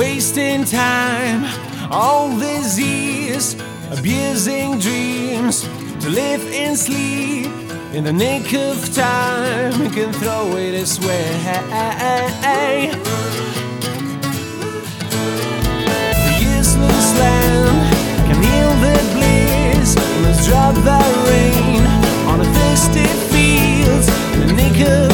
wasting time all these years, abusing dreams to live and sleep in the nick of time. You can throw it this way. The useless land can heal the bliss. Let's drop the rain on a thirsty fields in the nick of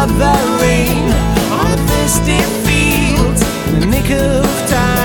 Drop the rain on the thirsty fields. In the nick of time,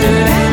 stood.